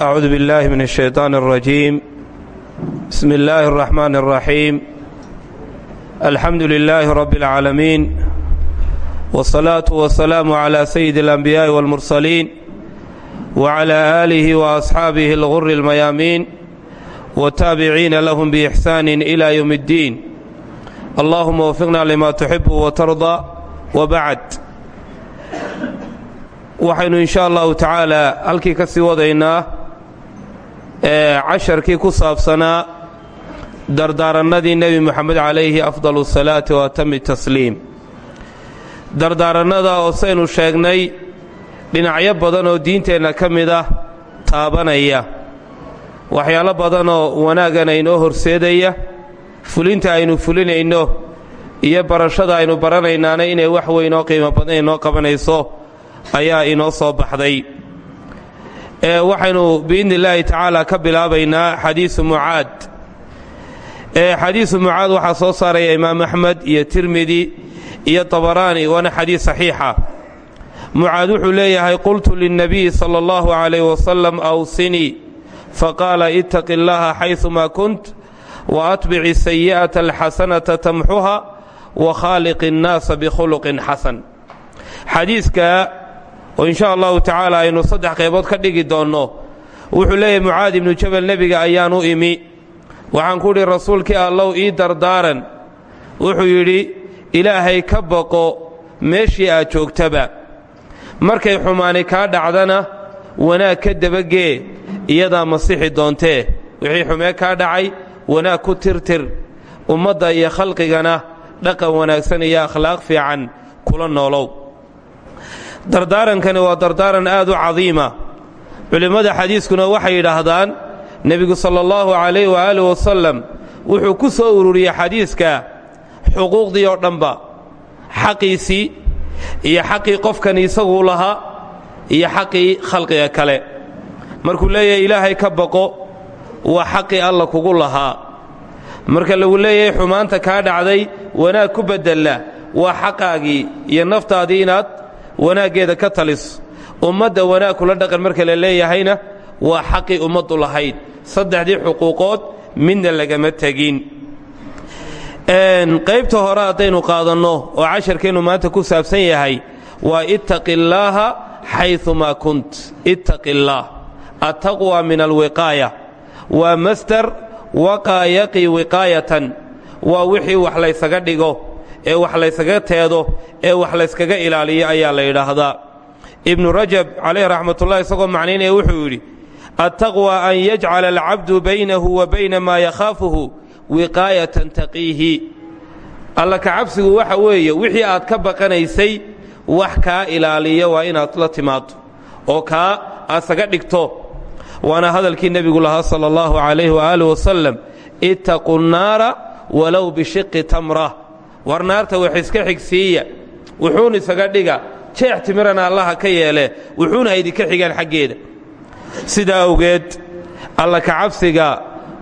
أعوذ بالله من الشيطان الرجيم بسم الله الرحمن الرحيم الحمد لله رب العالمين والصلاة والسلام على سيد الأنبياء والمرسلين وعلى آله وأصحابه الغر الميامين والتابعين لهم بإحسان إلى يوم الدين اللهم وفقنا لما تحب وترضى وبعد waxaynu in sha allahu tacaala halkii ka sii wadaynaa ee casharkii ku saabsanaa dardaarannadii nebi moxamed calayhi afdal asalaati wa atami tasliim. Dardaarannada oo saynu sheegnay dhinacyo badan oo diinteenna ka mid ah taabanaya. Waxyaalo badan oo wanaagana inoo horseedaya fulinta aynu fulinayno iyo barashada aynu baranaynaana inay wax weyn oo qiimo badan inoo qabanayso ayaa inoo soo baxday waxaynu biidni illaahi tacaala ka bilaabaynaa xadiisu mucaad. Ee xadiisu mucaad waxaa soo saaraya imaam axmed iyo tirmidi iyo tabaraani waana xadiis saxiixa mucaad wuxuu leeyahay qultu lilnabiyi sala allahu calayh wasalam awsinii faqaala ittaqi اllaha xaysumaa kunt wa atbici sayi'ata alxasanata tamxuha wa khaaliqi اnnaasa bikhuluqin xasan. Xadiiska oo insha allahu tacaala aynu saddex qaybood ka dhigi doonno wuxuu leeyahy mucaad ibnu jabal nebiga ayaan u imi. Waxaan ku idhi rasuulkii allow ii dardaaran. Wuxuu yidhi ilaahay ka baqo meeshii aad joogtaba. Markay xumaani kaa dhacdana wanaag ka dabagee iyadaa masixi doontee. Wixii xumee kaa dhacay wanaag ku tirtir. Ummadda iyo khalqigana dhaqan wanaagsan iyo akhlaaq fiican kula noolow dardaarankani waa dardaaran aad u cadiima. Culimmada xadiiskuna waxay yidhaahdaan nebigu sala allahu calayh waaalih wasalam wuxuu ku soo ururiyey xadiiska xuquuqdii oo dhanba xaqiisii iyo xaqii qofkan isaguu lahaa iyo xaqii khalqiga kale. Markuu leeyahay ilaahay ka baqo waa xaqii alla kugu lahaa. Marka lagu leeyahay xumaanta kaa dhacday wanaag ku beddella waa xaqaagii iyo naftaadii inaad wanaaggeeda ka taliso ummadda wanaag kula dhaqan marka la leeyahayna waa xaqii ummaddu lahayd. Saddexdii xuquuqood midna lagama tegin. Qaybta hore haddaynu qaadanno oo casharkeennu maanta ku saabsan yahay waa ittaqi illaaha xayumaa kunt. Ittaqi illaah attaqwa min alwiqaaya waa mastar waqaa yaqii wiqaayatan. Waa wixii wax laysaga dhigo ee wax laysaga teedo ee wax layskaga ilaaliyo ayaa la yidhaahdaa. Ibnu rajab calayh raxmatullahi isagoo macnaynaya wuxuu yidhi attaqwa an yajcala alcabdu baynahu wa bayna maa yakhaafuhu wiqaayatan taqiihi. Alla ka cabsigu waxa weeye wixii aad ka baqanaysay wax kaa ilaaliya waa inaad la timaado oo kaa aad saga dhigto. Waana hadalkii nebigu lahaa sala allahu calayh waaalih wasalam ittaqu nnaara walow bishiqi tamra war naarta wax iska xigsiiya wuxuun isaga dhiga jeex timirana allaha ka yeele wuxuuna haydinka xigaan xaggeeda. Sidaa awgeed alla ka cabsiga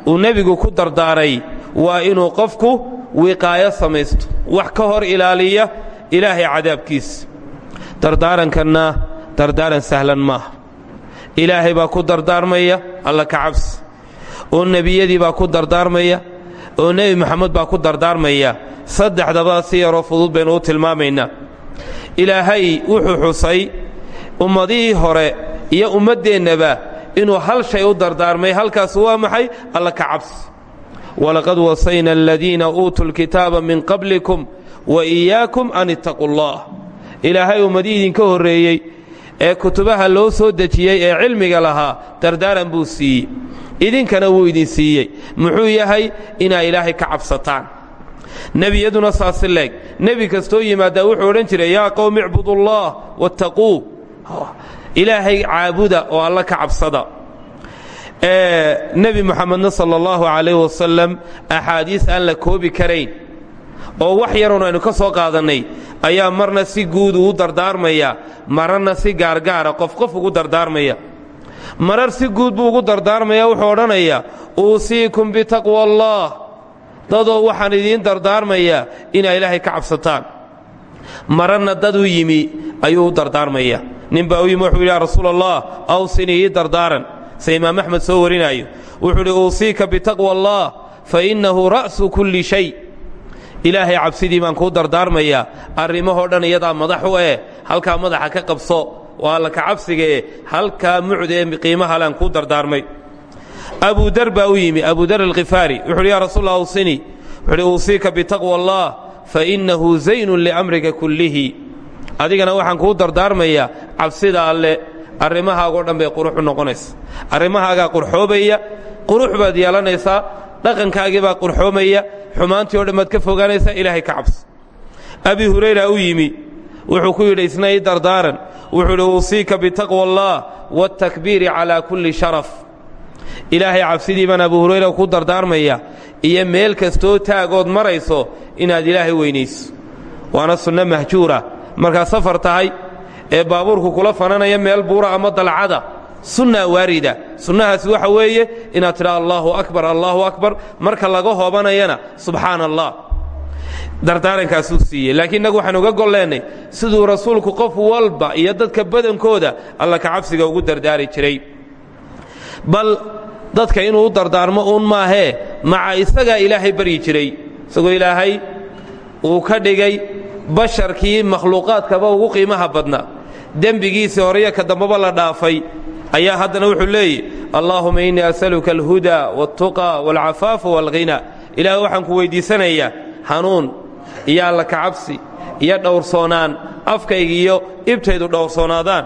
uu nebigu ku dardaaray waa inuu qofku wiqaayo samaysto wax ka hor ilaaliya ilaahay cadaabkiisa dardaarankanna dardaaran sahlan maaha. Ilaahay baa ku dardaarmaya alla ka cabsi. Oo nebiyadii baa ku dardaarmaya oo nebi moxamed baa ku dardaarmaya saddexdaba si yaroo fudud baynu u tilmaamaynaa. Ilaahay wuxuu xusay ummadihii hore iyo ummaddeennaba inuu hal shay u dardaarmay halkaas waa maxay? Alla ka cabsi walaqad wasayna aladiina uutuu lkitaaba min qablikum wa iyaakum an ittaquu allah ilaahay ummadii idinka horreeyey ee kutubaha loo soo dejiyey ee cilmiga lahaa dardaaran buu siiyey. Idinkana wuu idin siiyey. Muxuu yahay? Inaa ilaahay ka cabsataan nebiyaduna saasi leeg. Nebi kastoo yimaaddaa wuxuu odhan jiray yaa qowmi icbudullaah wattaquu. Ilaahay caabuda oo alla ka cabsada. Nebi moxamedna sala allahu calayh wasalam axaadiis aan la koobi karayn oo wax yaroon aynu ka soo qaadannay ayaa marna si guud uu dardaarmaya mararna si gaargaara qof qof ugu dardaarmaya. Marar si guud buu ugu dardaarmaya wuxuu odhanayaa uusiikum bitaqwa allah dadoo waxaan idiin dardaarmayaa inaa ilaahay ka cabsataan. Mararna daduu yimi ayuu u dardaarmaya. Nin u yimi wuxuu yidhi ya rasuul allah ii dardaaran. Se imaam axmed soo warinaayo wuxuu idhi uusiika bitaqwa allah fa innahu ra'su kulli shay. Ilaahay cabsidii baan kuu dardaarmayaa arrimahoo dhan iyadaa madax u eh halkaa madaxa ka qabso waa alla ka cabsiga eh halkaa mucda ee qiimaha lean kuu dardaarmay abudar baa u yimi abudar alkhifaari wuxu uhi yaa rasuul allah awsini. Wuxu uhi uusiika bitaqwa allah fa innahu zaynun liamrika kullihi. Adigana waxaan kuu dardaarmayaa cabsida alle. Arrimahaagoo dhan bay qurux u noqonaysa. Qurxoobaya qurux baad yeelanaysaa dhaqankaagii baa qurxoomaya xumaantii o dhan baad ka fogaanaysaa ilaahay ka cabso abi hurayra u yimi wuxuu ku yidhi isna ii dardaaran. Wuxuu idhi uusiika bitaqwa allah wاtakbiiri calaa kulli sharaf ilaahay cabsidii baan abu hurayra ku dardaarmaya. Iyo meel kastoo taagood marayso inaad ilaahay weynayso. Waana sunno mahjuura. Markaad safar tahay ee baabuurku kula fananaya meel buura ama dalcada sunnaa waarida. Sunnahaasi waxa weeye inaad tidhaa allaahu akbar allaahu akbar. Marka laga hoobanayana subxaana allah dardaarankaasuu siiyey. Laakiin innagu waxaan uga golleennay siduu rasuulku qof walba iyo dadka badankooda alla ka cabsiga ugu dardaari jiray. Bal dadka inuu u dardaarmo uun maahee maca isagaa ilaahay baryi jiray. Isagoo ilaahay uu ka dhigay basharkii makhluuqaadkaba ugu qiimaha badnaa dembigiisii horeyo ka dambaba la dhaafay. Ayaa haddana wuxuu leeyihi allaahuma innii asaluka alhudaa waaltuqa waalcafaafa waalghina ilaah waxaan ku weyddiisanayaa hanuun iyo alla kacabsi iyo dhowrsoonaan afkayga iyo ibtaydu dhowrsoonaadaan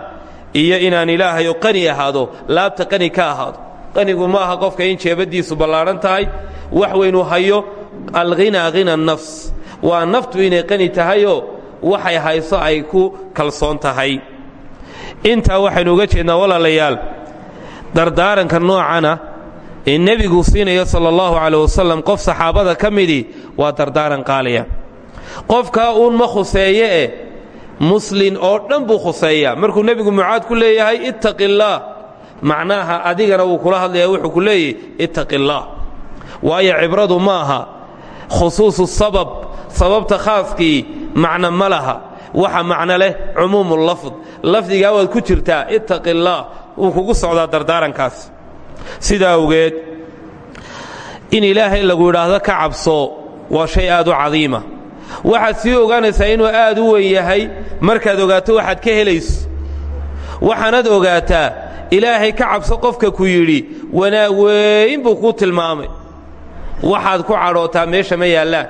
iyo inaan ilaahayo qani ahaado laabta qani ka ahaado qanigu ma aha qofka in jeebaddiisu ballaadhan tahay wax weynuu hayo alghinaa hina nafs. Waa naftu inay qani tahayoo waxay hayso ay ku kalsoon tahay. Intaa waxaynu uga jeednaa walaalayaal dardaaranka noocana ee nebigu siinayo sala allahu caleh wasalam qof saxaabada ka midii waa dardaaran qaaliya. Qofkaa uun ma khuseeye eh muslin oo dhan buu khuseeyaa. Markuu nebigu mucaad ku leeyahay ittaqi illaah macnaaha adigana wuu kula hadlayaa wuxuu ku leeyahy ittaqi illaah waayo cibradu ma aha khusuusu sabab sababta khaaskii macno ma laha. Waxa macno leh cumuumu lafd. Lafdigaa waad ku jirtaa ittaqi illaah wuu kugu socdaa dardaarankaas. Sidaa awgeed in ilaahay lagu idhaahdo ka cabso waa shay aad u cadiima. Waxaad sii ogaanaysaa inuu aad u weyn yahay markaad ogaato waxaad ka helayso. Waxaanaad ogaataa ilaahay ka cabso qofka ku yidhi wanaag weyn buu kuu tilmaamay. Waxaad ku cadhootaa meesha ma yaallaan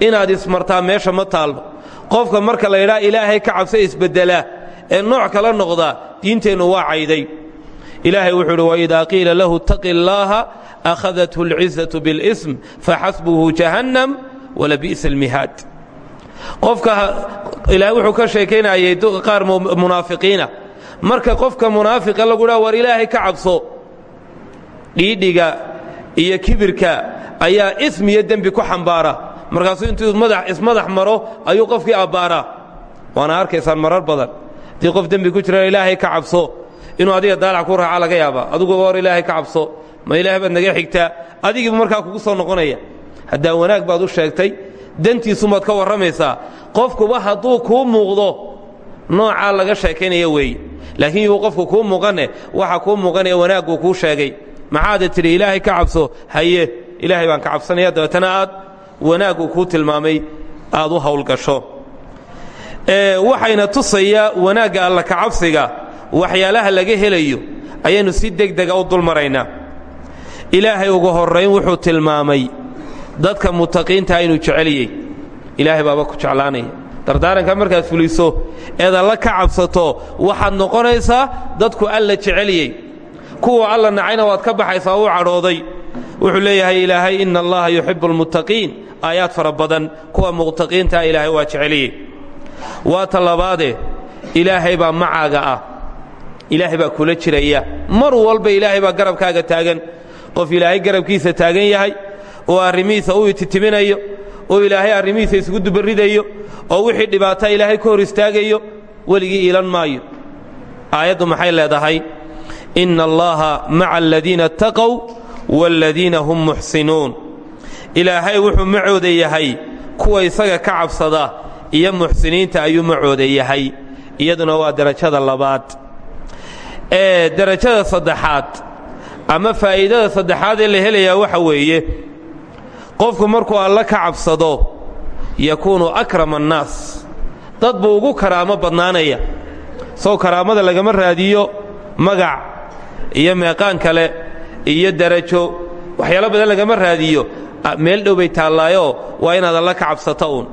inaad ismartaa meesha ma taalmo. Qofka marka la yidhaa ilaahay ka cabso isbeddelaa ee nooc kala noqdaa diinteennu waa cayday. Ilaahay wuxuu idhi waidaa qiila lahu ittaqi illaaha akhadathu alcizatu biاlism faxasbuhu jahannam walabi'sa almihaad. Qofka ilaahay wuxuu ka sheekaynayay qaar munaafiqiina marka qofka munaafiqa lagu dhaha war ilaahay ka cabso dhiidhiga iyo kibirka ayaa ism iyo dembi ku xambaara. Markaasuu intuu ismadax maro ayuu qofkii abbaaraa. Waana arkaysaan marar badan. Haddii qof dembi ku jira ilaahay ka cabso. Inuu adiga daalac ku raaca laga yaabaa. Adiguba hor ilaahay ka cabso. Ma ilaahay baad naga xigtaa? Adigiibu markaa kugu soo noqonaya. Haddaa wanaag baad u sheegtay dantiisumaad ka warramaysaa. Qofkuba hadduu kuu muuqdo noocaa laga sheekaynaya weeye laakiin yuu qofku kuu muuqane waxa kuu muuqanaya wanaagguu kuu sheegay. Maxaada tidhi ilaahay ka cabso haye. Ilaahay baan ka cabsanaya dabeetana aad wanaaguu kuu tilmaamay aad u howlgasho waxayna tusayaa wanaagga alla kacabsiga waxyaalaha laga helayo ayaynu si degdega u dulmaraynaa ilaahay ugu horrayn wuxuu tilmaamay dadka mutaqiintaa inuu jeceliyey. Ilaahay baaba ku jeclaanaya dardaaranka markaad fuliso eed alla ka cabsato waxaad noqonaysaa dadku alla jeceliyey. Kuwa alla nacayna waad ka baxaysaa u cadhooday. Wuxuu leeyahay ilaahay ina allaha yuxibu almuttaqiin aayaad fara badan kuwa muttaqiintaa ilaahay waa jeceliyey. Waa ta labaade ilaahay baa macaaga ah. Ilaahay baa kula jiraya. Mar walba ilaahay baa garabkaaga taagan. Qof ilaahay garabkiisa taagan yahay oo arrimihiisa u ititiminayo oo ilaahay arrimihiisa isugu dubaridayo oo wixii dhibaata ilaahay ka hor istaagayo weligii iilan maayo. Aayaddu maxay leedahay? Inna allaha maca aladiina attaqow waaladiina hum muxsinuun. Ilaahay wuxuu macooda yahay kuwa isaga ka cabsada iyo muxsiniinta ayuu macooda yahay. Iyaduna waa derajada labaad. Ee derajada saddexaad ama faa'iidada saddexaad ee la helayaa waxa weeye qofku markuu alla ka cabsado yakuunu akrama annaas. Dad buu ugu karaamo badnaanaya. Sow karaamada lagama raadiyo magac iyo meeqaan kale iyo darajo waxyaalo badan lagama raadiyo. Meel dhow bay waa inaad alla ka cabsato uun.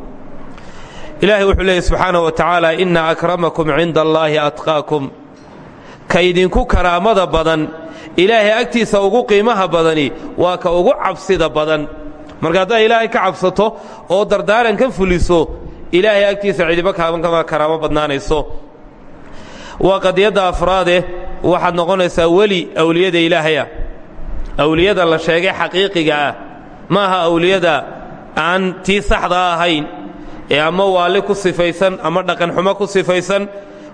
Ilaahay wuxuu leeyay subxaanaه wa tacaala inna akramakum cinda allaahi atqaakum. Ka idinku karaamada badan ilaahay agtiisa ugu qiimaha badani waa ka ugu cabsida badan marka haddaad ilaahay ka cabsato oo dardaaran ka fuliso ilaahay agtiisa cidiba kaabankama karaamo badnaanayso. Waa qadiyadda afraade waxaad noqonaysaa weli awliyada ilaahaya awliyada la sheegay xaqiiqiga ah. Ma aha awliyada aan tii saxda ahayn ee ama waali ku sifaysan ama dhaqanxumo ku sifaysan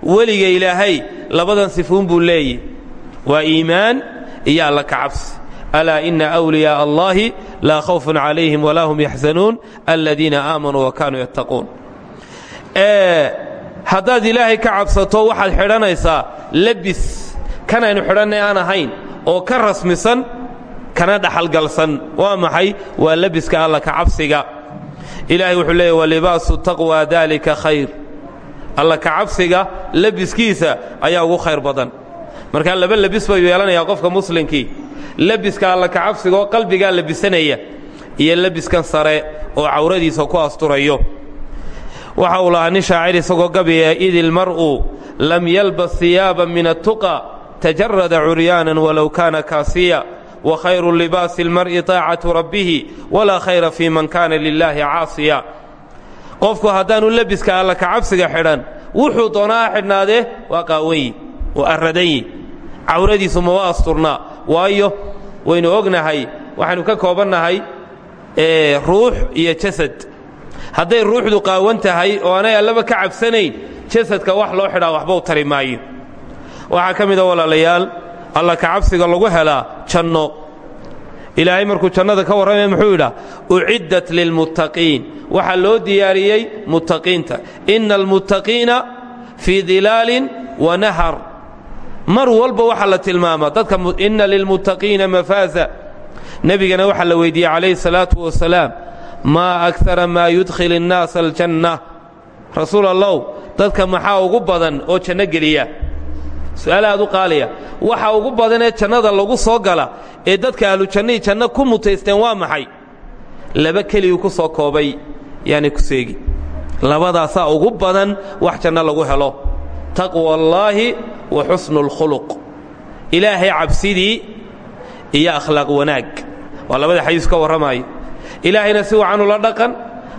weliga ilaahay labadan sifuun buu leeyihi waa iimaan iyo alla ka cabsi alaa ina wliyaaa allahi laa khawfun calayhim walaa hum yaxzanuun aladiina aamanuu wa kaanuu yattaquun haddaad ilaahay ka cabsato waxaad xidhanaysaa lebis kanaynu xidhannay aan ahayn oo ka rasmisan kana dhaxalgalsan waa maxay waa lebiska alla ka cabsiga ilaahay wuxuu leeyahy walibaasu taqwa daalika khayr alla ka cabsiga lebiskiisa ayaa ugu khayr badan markaa laba lebis buu yeelanayaa qofka muslimkii lebiska alla ka cabsiga oo qalbigaa lebisanaya iyo lebiskan sare oo cawradiisa ku asturayo. Waxa uu lahaa nin shaacir isagoo gabiya id ilmar'u lam yalbas hiyaaba min attuqa tajarada curyaanan walow kaana kaasiya wa khayru libaasi اlmar'i taacatu rabbihi walaa khayra fii man kaana lilaahi caasiya. Qofku haddaanu lebiska alla ka cabsiga xidhan wuxuu doonaa xidhnaadee waa qaawanyi waa cawradiisu mama asturnaa waayo waynu ognahay waxaynu ka koobannahay ruux iyo jasad. Hadday ruuxdu qaawan tahay oo aanay allaba ka cabsanayn jasadka wax loo xidhaa waxba u tari maayo. Waxaa ka mida walaalayaal alla ka cabsiga lagu helaa janno. Ilaahay markuu jannada ka warramaya muxuu yidhaa uciddat lilmuttaqiin. Waxaa loo diyaariyey muttaqiinta. Inna almuttaqiina fii dilaalin wa nahar mar walba waxaa la tilmaamaa dadka inna lilmuttaqiina mafaaza. Nebigana waxaa la weydiiyey calayhi salaatu wasalaam maa akara maa yudkhil innaasa aljanna rasuul allow dadka maxaa ugu badan oo janno geliya? Su'aal aad u qaaliya. Waxa ugu badanee jannada lagu soo gala ee dadka ahlujannihi janno ku mutaysteen waa maxay? Laba keliguu ku soo koobay yaani ku seegi. Labadaasaa ugu badan wax janno lagu helo taqwa allaahi wa xusnu اlkhuluq ilaahay cabsidii iyo akhlaaq wanaag. Waa labada xadiis ka warramaayo ilaahayna si wacan ula dhaqan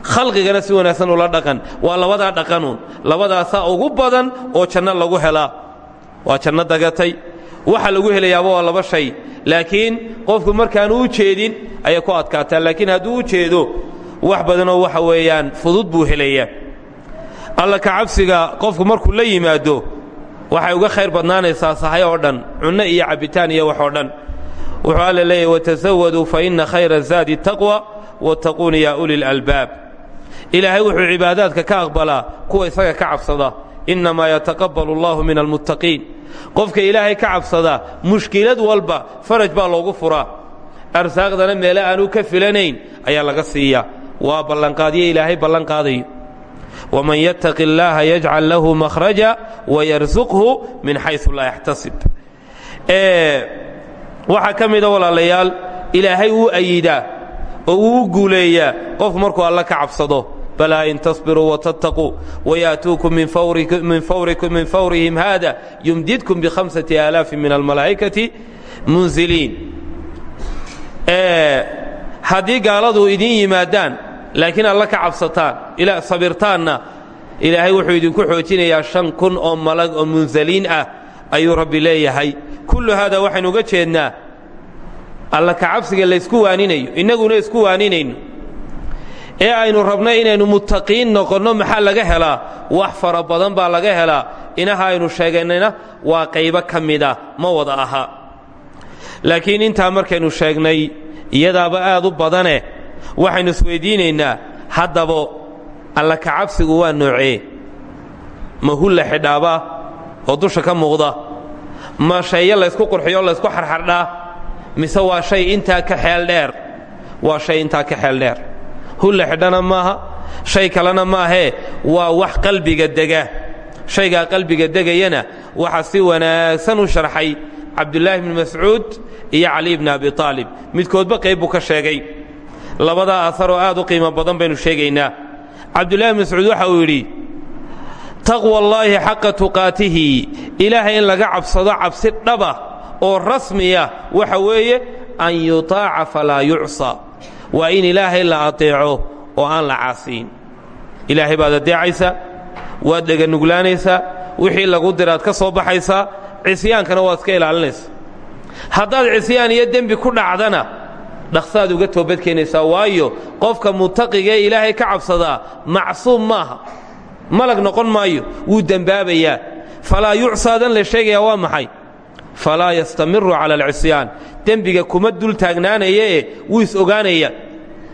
khalqigana si wanaagsan ula dhaqan. Waa labadaa dhaqanuun labadaasaa ugu badan oo janno lagu helaa. Waa janno dagatay. Waxa lagu helayaaba waa laba shay. Laakiin qofku markaanu u jeedin ayay ku adkaataa laakiin hadduu u jeedo wax badanoo waxa weeyaan fudud buu helayaa alla ka cabsiga qofku markuu la yimaado waxay uga khayr badnaanaysaa sahay oo dhan cunno iyo cabbitaan iyo wax oo dhan. Wuxuu alla leeyahy watasawaduu fa inna khayra zaadi taqwa wattaquuna yaa uli lalbaab ilaahay wuxuu cibaadaadka ka aqbalaa kuwa isaga ka cabsada. Innamaa yataqabbalu allahu min almuttaqiin. Qofka ilaahay ka cabsada mushkilad walba faraj baa loogu furaa. Arsaaqdana meele aanu ka filanayn ayaa laga siiyaa. Waa ballanqaadyo ilaahay ballanqaadayo waman yattaqi illaaha yajcal lahu makhraja wayarsuqhu min xaysu laa yaxtasib waxaa ka mida walaalayaal ilaahay wuu ayidaa oo wuu guuleeyaa qofku markuu alla ka cabsado balaa in tasbiruu watattaquu wayaatuukum min fawrihim haada yumdidkum bihamsati aalaafin min almalaa'ikati munziliin. haddii gaaladu idin yimaadaan laakiin alla ka cabsataan sabirtaanna ilaahay wuxuu idinku xoojinayaa shan kun oo malag oo munzaliin ah ayuu rabbi leeyahay. Kullu haada waxaynu uga jeednaa alla ka cabsiga laysku waaninayo innaguna isku waaninayno. Ee aynu rabno inaynu muttaqiin noqonno maxaa laga helaa? Wax fara badan baa laga helaa. Inaha aynu sheegaynayna waa qaybo ka mida ma wada aha. Laakiin intaa markaynu sheegnay iyadaaba aad u badane waxaynu isweyddiinaynaa haddaba alla ka cabsigu waa noocee? Ma hulla xidhaaba oo dusha ka muuqda? Ma sheeyo laysku qurxiyo laysku xarxardhaa? Mise waa shay intaa ka xeel dheer? Waa shay intaa ka xeel dheer. Hulla xidhana maaha shay kalena maahee waa wax qalbiga dega. Shaygaa qalbiga degayana waxaa si wanaagsan u sharxay cabdulaahi bni mascuud iyo cali bni abi aalib midkoodba qayb buu ka sheegay labadaa asaroo aad u qiimo badan baynu sheegaynaa. Cabdullahi bni mascuud waxa uu yidhi taqwa allaahi xaqa tuqaatihi ilaahay in laga cabsado cabsi dhaba oo rasmiya waxa weeye an yutaaca falaa yucsa. Waa in ilaahay la ateeco oo aan la caasiin ilaahay baad adeecaysa waad dheganuglaanaysaa wixii lagu diraad ka soo baxaysaa cisyaankana waad iska ilaalinaysa. Haddaad cisyaan iyo dembi ku dhacdana dhaqsaad uga toobadkeenaysaa waayo qofka mutaqiga ee ilaahay ka cabsadaa macsuum maaha malag noqon maayo wuu dembaabayaa falaa yucsaadan la sheegayaa waa maxay falaa yastamiru cala alcisyaan dembiga kuma dul taagnaanaya ee wuu is ogaanaya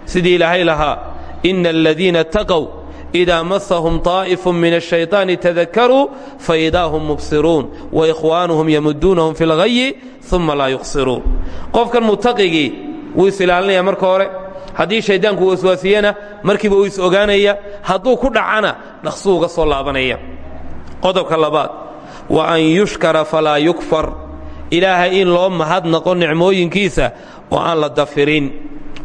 sidii ilaahay lahaa ina aladiina taqow idaa masahum طaa'ifu min الshayطaani tadakaruu faidaa hum mubsiruun waikhwaanuhum yamuduunahum fi اlghayi uma laa yuqsiruun qofkan mutaqigii wuu is ilaalinaya marka hore. Haddii shayddaanku waswaasiyana markiiba wuu is ogaanaya hadduu ku dhacana dhaqsuu uga soo laabanaya. Qodobka labaad wa an yushkara falaa yukfar. Ilaahay in loo mahadnaqo nicmooyinkiisa oo aan la dafirin.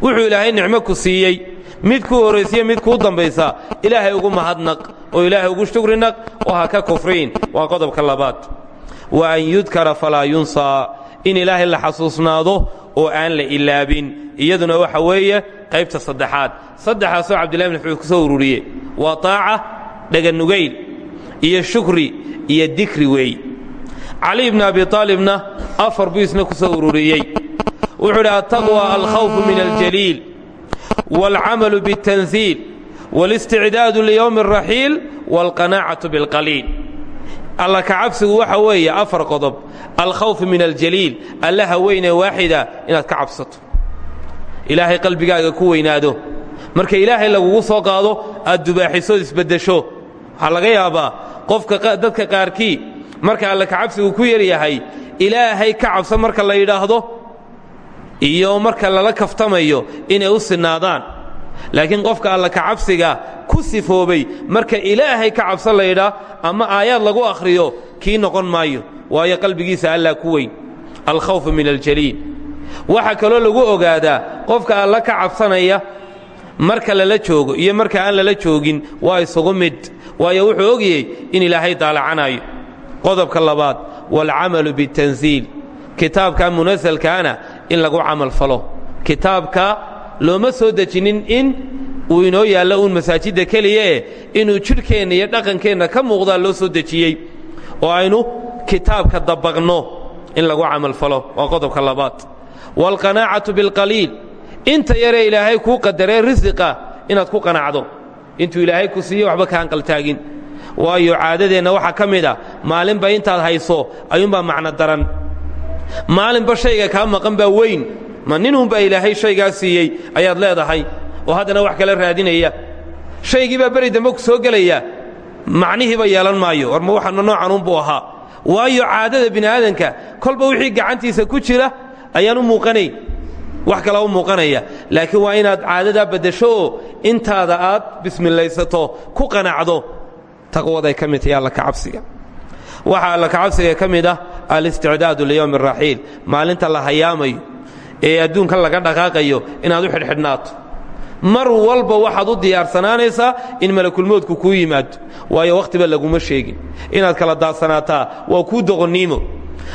Wuxuu ilaahay nicmo ku siiyey. Mid kuu horraysiya mid kuu dambaysa ilaahay ugu mahadnaq oo ilaahay ugu shukrinaq oo ha ka kufriin. Waa qodobka labaad. Wa an yudkara falaa yunsaa. In ilaahay la xasuusnaado oo aan la ilaabin iyaduna waxa weeye qaybta saddexaad saddexaasoo cabdillahi bn mascuud ku soo ururiye waa taaca dhaganugayl iyo shukri iyo dikri weey cali bni abi aalibna afar buu isna ku soo ururiyey wuxuu idhi altaqwa alkhawfu min aljaliil wاlcamalu bالtanziil wاlisticdaadu liyowmi الraxiil wاlqanaacatu biاlqaliil alla kacabsigu waxa weeye afar qodob. Alkhawfu min aljaliil. Allaha weynee waaxida inaad ka cabsato. Ilaahay qalbigaaga ku weynaado. Marka ilaahay lagugu soo qaado aad dubaaxisood isbeddesho. Waxaa laga yaabaa qofka dadka qaarkii marka alla kacabsigu ku yar yahay ilaahay ka cabso marka la yidhaahdo iyo marka lala kaftamayo inay u sinaadaan laakiin qofka alla kacabsiga ku sifoobay marka ilaahay ka cabso la yidhaa ama aayaad lagu akhriyo kii noqon maayo. Waayo qalbigiisa allaa ku weyn. Alkhawfu min aljaliil. Waxaa kaloo lagu ogaadaa qofka alla ka cabsanaya marka lala joogo iyo marka aan lala joogin waa isugu mid. Waayo wuxuu ogyey in ilaahay daalacanayo. Qodobka labaad waalcamalu bitansiil kitaabka munasalkaana in lagu camal falo. Kitaabka looma soo dejinin in uu inoo yaallo uun masaajidda keliya eh inuu jidhkeenna iyo dhaqankeenna ka muuqdaa loo soo dejiyey oo aynu kitaabka dabaqno in lagu camal falo waa qodobka labaad. Waalqanaacatu bilqaliil inta yaree ilaahay kuu qadaree risiqa inaad ku qanacdo. Intuu ilaahay ku siiye waxba ka hanqaltaagin waayo caadadeenna waxaa ka mid a maalinba intaad hayso ayuunbaa macno daran. Maalinba shayga kaa maqan baa weyn ma ninunbaa ilaahay shaygaa siiyey ayaad leedahay? Oo haddana wax kala raadinaya. Shaygii baa beri dambe ku soo gelaya macnihiiba yeelan maayo. War ma waxana noocanunbuu ahaa. Waayo caadada bini aadanka kolba wixii gacantiisa ku jira ayaan u muuqanayn wax kala u muuqanaya. Laakiin waa inaad caadadaa baddasho oo intaada aad bismilaysato ku qanacdo. Taqwaday ka mid tahay alla kacabsiga. Waxaa alla kacabsiga ka mid ah alisticdaadu liyowmi araxiil maalinta la hayaamayo ee adduunka laga dhaqaaqayo inaad u xidhxidhnaato mar walba waxaad u diyaarsanaanaysaa in malakulmoodku kuu yimaado waayo wakhtiba laguma sheegin. Inaad kala daadsanaataa waa kuu doqonniimo.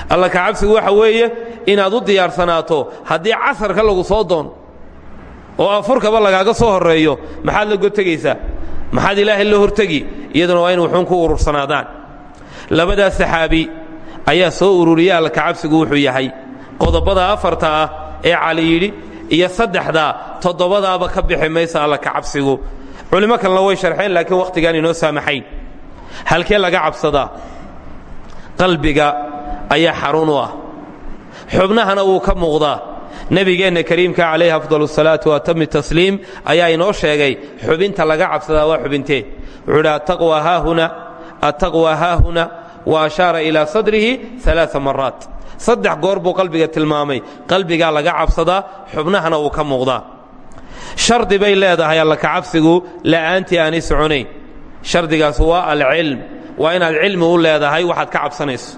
Alla kacabsigu waxa weeye inaad u diyaarsanaato haddii casarka lagu soo doono oo afurkaba lagaaga soo horreeyo maxaad la gotegaysaa? Maxaad ilaahay la hortegi iyaduna waa in wuxuun ku urursanaadaan labadaas saxaabi ayaa soo ururiya alla kacabsigu wuxuu yahay. Qodobada afarta ah ee cali yidhi iyo saddexdaa toddobadaaba ka bixi maysa alla kacabsigu culimo kalena way sharxeen laakiin wakhtigaan inoo saamaxayn halkee laga cabsadaa qalbiga ayaa xarun u ah. Xubnahana wuu ka muuqdaa. Nebigeenna kariimka calayhi afdal salaatu waatami tasliim ayaa inoo sheegay xubinta laga cabsadaa waa xubintee. Wuxuu idhi attaqwa haahuna attaqwa haahuna wa ashaara ilaa sadrihi alaa maraat saddex goor buu qalbiga tilmaamay. Qalbigaa laga cabsadaa xubnahana uu ka muuqdaa. Shardi bay leedahay alla kacabsigu la'aantii aanay soconayn shardigaas waa alcilm. Waa inaad cilmi u leedahay waxaad ka cabsanayso.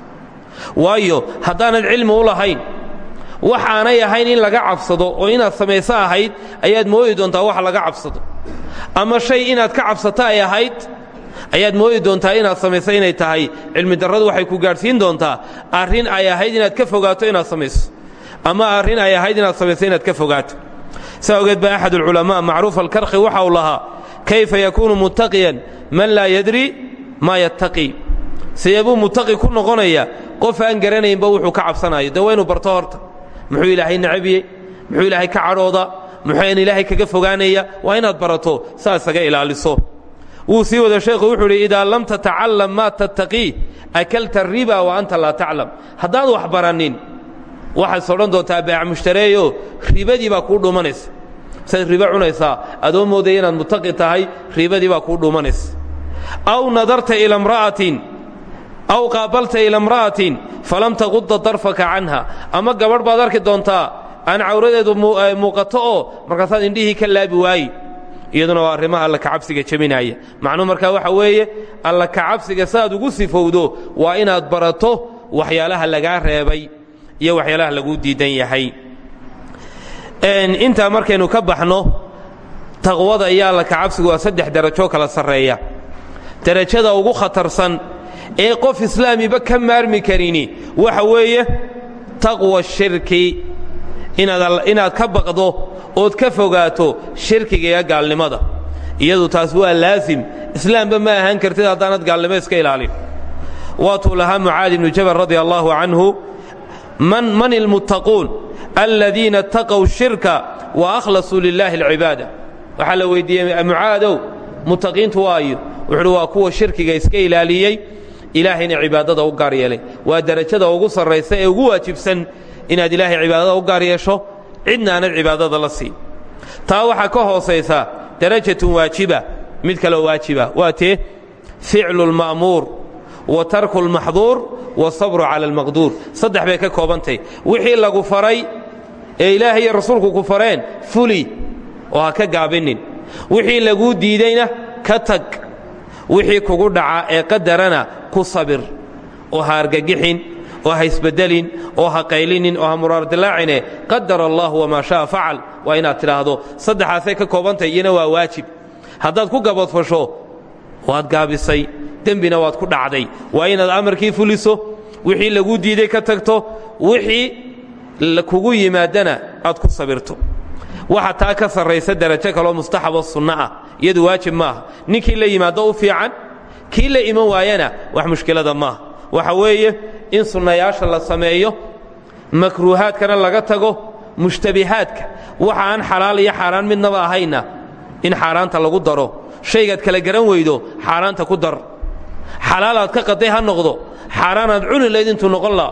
Waayo haddaanad cilmi u lahayn waxaanay ahayn in laga cabsado oo inaad samayso ahayd ayaad moodi doontaa wax laga cabsado. Ama shay inaad ka cabsato ay ahayd ayaad moodi doontaa inaad samayso inay tahay. Cilmi darradu waxay ku gaadhsiin doontaa arrin ay ahayd inaad ka fogaato inaad samayso. Ama arrin ay ahayd inaad samayso inaad ka fogaato. Saa ogeed baa axad ulculamaa macruuf alkarkhi waxa uu lahaa kayfa yakuunu muttaqiyan man laa yadri maa yattaqi? Sidee buu muttaqi ku noqonaya qof aan garanaynba wuxuu ka cabsanayo dee waa barto horta. Muxuu ilaahay nacabiyey? Muxuu ilaahay ka cadhooda muxuuan ilaahay kaga fogaanaya waa inaad barato saa isaga ilaaliso wuu sii wada sheekhu wuxuu idhi idaa lam tatacallam maa tattaqii akalta riba wa anta laa taclam. Haddaad wax baranin waxaad odhan doontaa baac mushtareeyo ribadii baa kuu dhumanaysa. Saad ribo cunaysaa adoo moodaya inaad muttaqi tahay ribadii baa kuu dhumanaysa. Aw nadarta ila mra'atin aw qaabalta ila imra'atin falam taquda darfaka canha. Ama gabadh baad arki doontaa aan cawradeedu muuqato oo markaasaad indhihii ka laabi waayi iyaduna waa arrimaha alla kacabsiga jebinaya macnuu markaa waxa weeye alla kacabsiga saaad ugu sifowdo waa inaad barato waxyaalaha lagaa reebay iyo waxyaalaha laguu diidan yahay. Intaa markaynu ka baxno taqwada iyo alla kacabsigu waa saddex darajo kala sarreeya. Derajada ugu khatarsan ee qof islaamiba ka maarmi karini waxa weeye taqwa shirki inaad ka baqdo ood ka fogaato shirkiga iyo gaalnimada. Iyadu taas waa laasim islaamba ma ahaan kartid haddaanad gaalnimo iska ilaalin. Waatuu lahaa mucaadi ibnu jabal radia allaahu canhu man ilmuttaquun aladiina taqow shirka wa akhlasuu lilaahi alcibaada. Waxaa la weydiiyey mucaadow muttaqiintu waayo. Wuxuuhi waa kuwa shirkiga iska ilaaliyey ilaahayna cibaadada u gaar yeelay. Waa derajada ugu sarraysa ee ugu waajibsan inaad ilaahay cibaadada u gaar yeesho cidna aanad cibaadada la siin. Taa waxaa ka hoosaysa darajatun waajiba mid kaloo waajiba waa tee ficlu lma'muur wa tarku lmaxduur wasabru cala almaqduur. Saddex bay ka koobantay. Wixii lagu faray ee ilaahay iyo rasuulku ku fareen fuli oo ha ka gaabinin. Wixii laguu diidayna ka tag. Wixii kugu dhaca ee qadarana ku sabir oo ha argagixin oo ha isbeddelin oo ha qaylinin oo ha muraardilaacine qadar allah wamaa sha'a facal waa inaad tidhaahdo saddexaasay ka koobantay iyana waa waajib. Haddaad ku gabadfasho waad gaabisay. Dembina waad ku dhacday. Waa inaad amarkii fuliso wixii laguu diiday ka tagto wixii kugu yimaadana aad ku sabirto. Waxa taa ka sarraysa darajo kaloo mustaxabo sunno ah iyadu waajib maaha ninkii la yimaado u fiican kii la iman waayana wax mushkilada maaha waxa weeye in sunnayaasha la sameeyo makruuhaadkana laga tago mushtabihaadka. Waxa aan xalaal iyo xaaraan midnaba ahayna in xaaraanta lagu daro. Shaygaad kala garan weydo xaaraanta ku dar. Xalaalaad ka qaday ha noqdo xaaraanaad cuni layd intuu noqon laha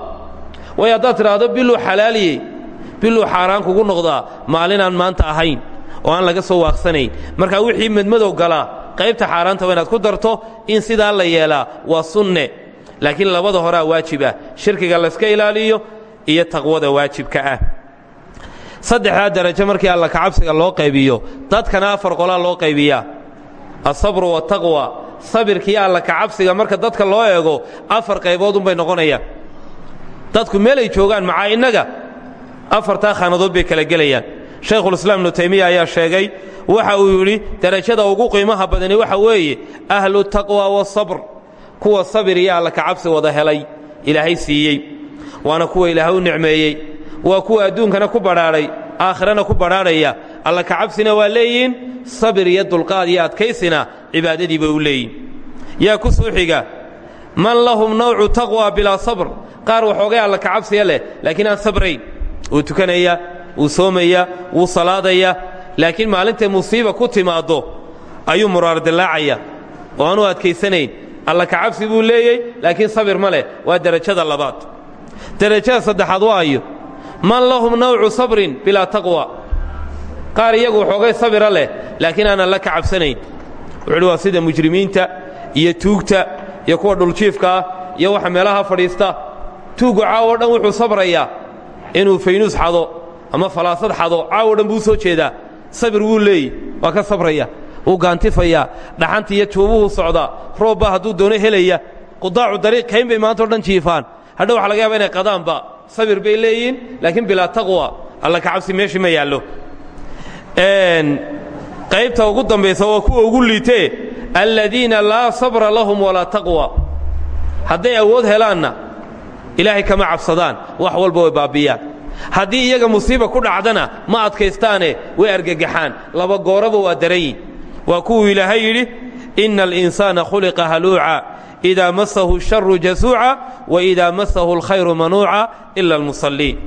way haddaad tidhaahdo biluu xalaaliyey biluu xaaraan kugu noqdaa maalinaan maanta ahayn oo aan laga soo waaqsanayn. Marka wixii madmadow galaa qaybta xaaraanta waa inaad ku darto in sidaa la yeelaa waa sunne laakiin labada horaa waajibah shirkiga layska ilaaliyo iyo taqwada waajibka ah. Saddexdaa darajo markii alla kacabsiga loo qaybiyo dadkana afar qolaa loo qaybiyaa. Asabru wataqwa sabirkiiyo alla kacabsiga marka dadka loo eego afar qayboodunbay noqonayaan. Dadku meelay joogaan macaa innaga? Afartaa khaanadood bay kala gelayaan. Shaykhulislaam ibnu taymiya ayaa sheegay waxa uu yidhi derajada ugu qiimaha badani waxa weeye ahlu taqwa wasabr kuwa sabir iyo alla kacabsi wada helay ilaahay siiyey. Waana kuwa ilaahay u nicmeeyey. Waa kuwa adduunkana ku badhaadhay aakhirana ku badhaadhaya. Alla kacabsina waa leeyihiin sabir iyo dulqaad iyo adkaysina cibaadadii bay u leeyihiin yaa ku soo xiga man lahum nawcu taqwa bilaa sabr. Qaar waxoogay alla kacabsiya leh laakiin aan sabrayn. Wuu tukanaya wuu soomaya wuu salaadaya. Laakiin maalintay musiiba ku timaaddo ayuu muraardilaacaya oo aanu adkaysanayn alla kacabsi buu leeyey laakiin sabir ma leh waa derajada labaad. Derajada saddexaad waayo man lahum nawcu sabrin bilaa taqwa. Qaar iyagu waxoogay sabira leh laakiin aanan la kacabsanayn wuxuuhi waa sida mujrimiinta iyo tuugta iyo kuwa dhuljiifka ah iyo waxa meelaha fadhiista. Tuugu caawo dhan wuxuu sabrayaa inuu faynuus xado ama falaasad xado caawo dhan buu soo jeedaa. Sabir wuu leeyi waa ka sabraya wuu gaantifayaa dhaxanta iyo juubuhuu socdaa roobbaa hadduu doono helaya qudaacu dariiq kayn bay maanta o dhan jiifaan. Hadha waxa laga yaaba inay qadaanba sabir bay leeyihiin laakiin bilaa taqwa alla ka cabsi meeshii ma yaallo. Qaybta ugu dambaysa waa kuwa ugu liitee aladiina laa sabra lahum walaa taqwa. Hadday awood helaanna ilaahay kama cabsadaan wax walba way baabiyaan haddii iyaga musiiba ku dhacdana ma adkaystaane way argagaxaan. Laba gooraba waa daranyi waa kuwuu ilaahay yidhi ina alinsaana khuliqa haluuca idaa masahu sharu jasuuca wa idaa masahu alkhayru manuuca ila almusalliin.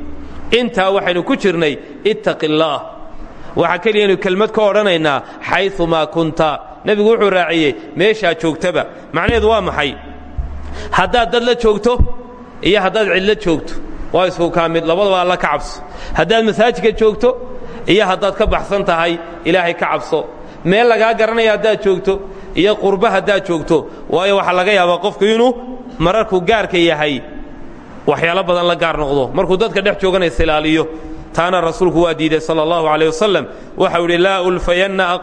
Intaa waxaynu ku jirnay ittaqi illaah waxaa keliyaynu kelmad ka odhanaynaa xayumaa kunta. Nebigu wuxuu raaciyey meeshaa joogtaba. Macnaheedu waa maxay? Haddaad dad la joogto iyo haddaad cidlo joogto waa isku kaa mid labadaba alla ka cabso. Haddaad masaajidka joogto iyo haddaad ka baxsan tahay ilaahay ka cabso meel lagaa garanaya haddaad joogto iyo qurba haddaad joogto waayo waxaa laga yaabaa qofku inuu mararkuu gaarka yahay waxyaalo badan la gaar noqdo. Markuu dadka dhex joogana isilaaliyo taana rasuulku waa diiday sala allahu calayh wasalam waxau yidhi laa ulfayanna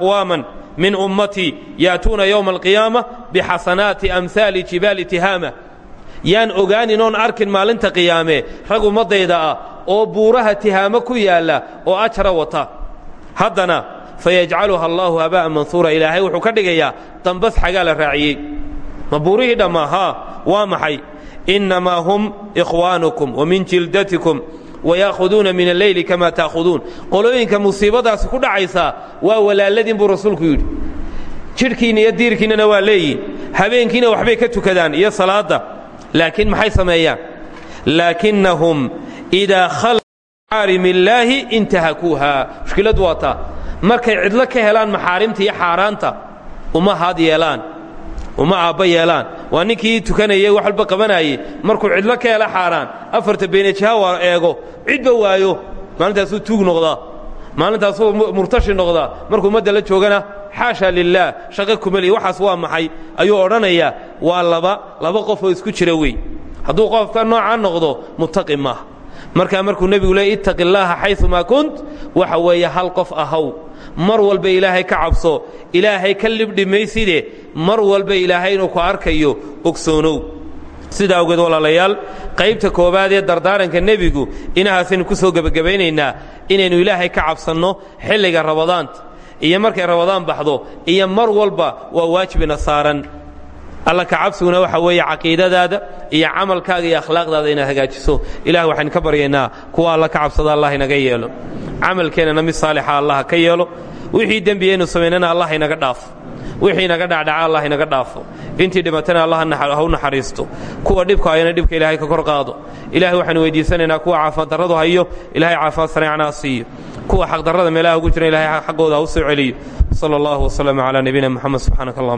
min ummatii yaatuuna yowma alqiyaama bixasanaati amhaali jibaali tihaama. Yaan ogaanin oon arkin maalinta qiyaame rag ummaddayda ah oo buuraha tihaamo ku yaalla oo ajra wata. Haddana fayajcaluha allaahu habaa'an mansuura ilaahay wuxuu ka dhigayaa dambas xagaa la raaciyey ma buurihii dhammaa haa waa hum ikhwaanukum wa min jildatikum waya'khuduuna min alleyli kamaa ta'khuduun qolooyinka musiibadaasi ku dhacaysaa waa walaaladiin buu rasuulku yidhi jidhkiinna iyo diirkiinnana waa leeyihiin habeenkiina waxbay ka tukadaan iyo salaadda laakiin maxay sameeyaan laakinnahum idaa khala maxaarim illaahi intahakuuha mushkiladu waa taa markay cidlo ka helaan maxaarimta iyo xaaraanta uma haad yeelaan uma aabba yeelaan. Waa ninkii tukanayey wax walba qabanayey markuu cidlo ka hela xaaraan afarta beenajiha waa eego. Cidba waayo maalintaasuu tuug noqdaa maalintaasuu murtashi noqdaa. Markuu ummadda la joogana xaasha lilaah shaqo kumeliya waxaas waa maxay? Ayuu odhanayaa waa laba laba qof oo isku jira wey hadduu qofka noocaa noqdo muttaqi maaha markuu nebigu leey ittaqi illaaha xayumaa kunt. Waxa weeye hal qof ahaw mar walba ilaahay ka cabso ilaahay ka libdhi mayside mar walba ilaahay inuu ku arkayo ogsoonow sidaa awgeed walaalayaal qaybta koowaad ee dardaaranka nebigu inahaasaynu ku soo gebagabaynaynaa inaynu ilaahay ka cabsanno xilliga rabadaanta iyo markay rabadaan baxdo iyo mar walba waa waajibina saaran alla ka cabsiguna waxa weeye caqiidadaada iyo camalkaaga iyo akhlaaqdaada inaad hagaajiso. Ilah waxaynu ka baryaynaa kuwa alla ka cabsada allah inaga yeelo. Camalkeennana mid saalixa allah ka yeelo. Wixii dembiyaynu samaynana allah inaga dhaafo wixii inaga dhacdhaca allah inaga dhaafo. Intii dhimatana allah ha naxariisto. Kuwa dhibka ayana dhibka ilaahay ka kor qaado. Ilahay waxaanu weydiisanaynaa kuwa caafimaad darradu hayo. Ilahay caafimaad sareecnaa siiyo. Kuwa xaqdarrada meelaha ugu jira ilahay xaggooda u soo celiyo. Sala allahu wasalama calaa nabiyina moxamed subxaanaka allah